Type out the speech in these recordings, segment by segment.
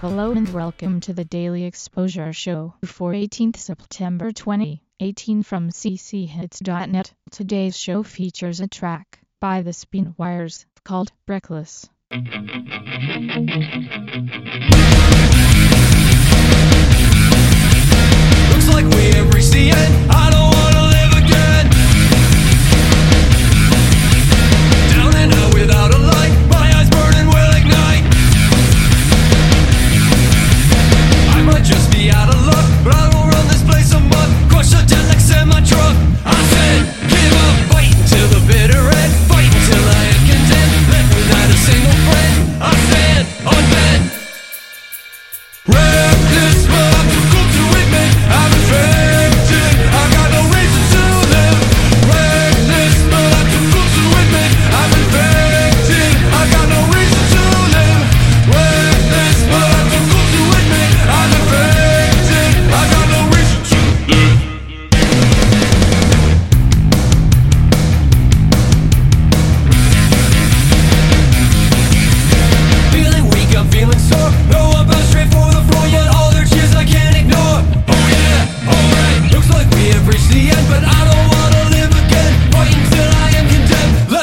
Hello and welcome to the Daily Exposure Show for 18th September 2018 from cchits.net. Today's show features a track by the Spinwires called Reckless.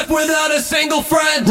without a single friend.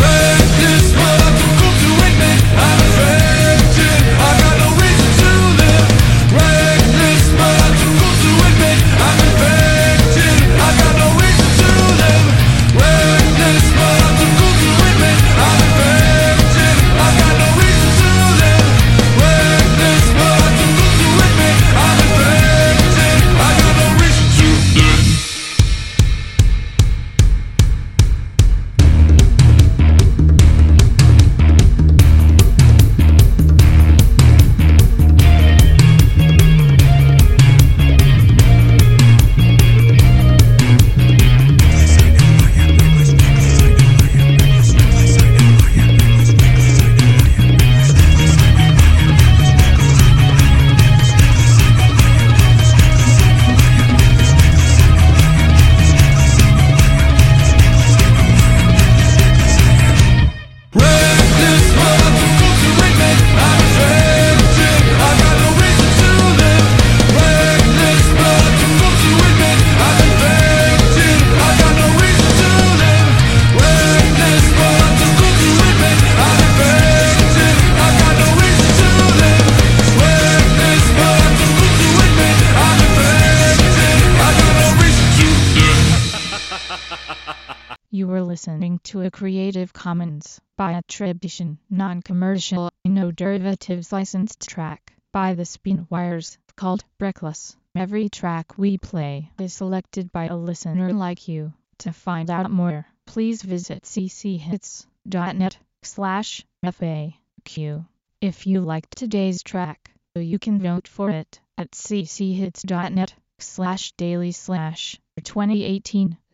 listening to a Creative Commons by attribution, non-commercial, no derivatives licensed track by the Spinwires called Reckless. Every track we play is selected by a listener like you. To find out more, please visit cchits.net slash FAQ. If you liked today's track, you can vote for it at cchits.net slash daily slash 2018.